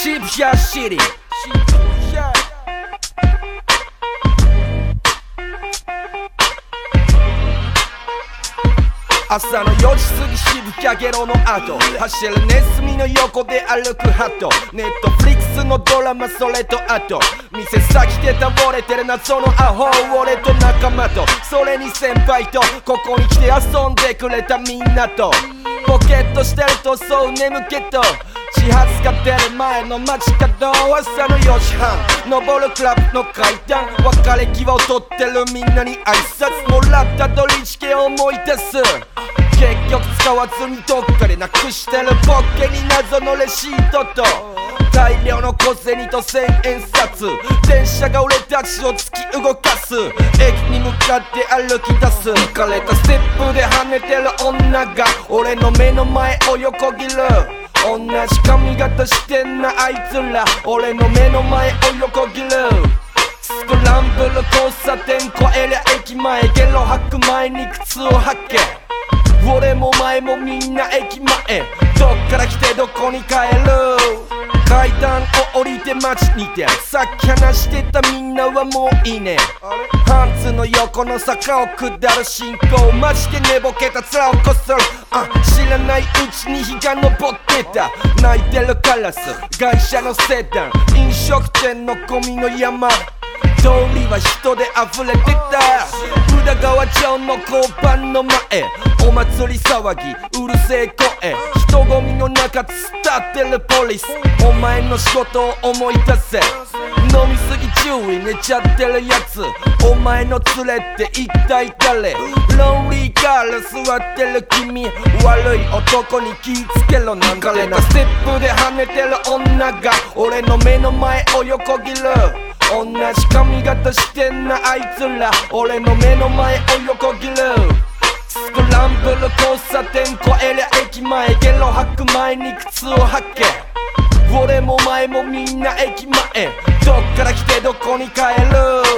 渋谷シティ朝の4時過ぎ渋谷ゲロの後走るネズミの横で歩くハトネットフリックスのドラマそれと後店先で倒れてる謎のアホ俺と仲間とそれに先輩とここに来て遊んでくれたみんなとポケットしてるとそう眠気と始発が出る前の街角は朝の4時半。登るクラブの階段。別れ際を取ってるみんなに挨拶。もらった取り付けを思い出す。結局使わずにどっかでなくしてるポッケに謎のレシートと。大量の小銭と千円札。電車が俺たちを突き動かす。駅に向かって歩き出す。浮かれたステップで跳ねてる女が俺の目の前を横切る。同じ髪型してんなあいつら俺の目の前を横切る。スクランブル交差点越えりゃ駅前ゲロ吐く前に靴を履け。俺も前もみんな駅前。どっから来てどこに帰る。階段降りて街にてさっき話してたみんなはもういいね。パンツの横の坂を下る進行マジで寝ぼけた面をこするあ知らないうちに日が昇ってた。泣いてるカラス会社のセダン。飲食店のゴミの山。通りは人で溢れてた。宇田川町の交番の前。お祭り騒ぎうるせえ声。人混みの中伝ってるポリス。お前の仕事を思い出せ。飲みすぎ注意寝ちゃってるやつ。お前の連れって一体誰？ロンリーガール座ってる君。悪い男に気ぃつけろなんかれなステップで跳ねてる女が俺の目の前を横切る。同じ髪型してんなあいつら。俺の目の前を横切る。スクランブル交差点越えりゃ駅前ゲロ吐く前に靴を履け。俺も前もみんな駅前。どっから来てどこに帰る？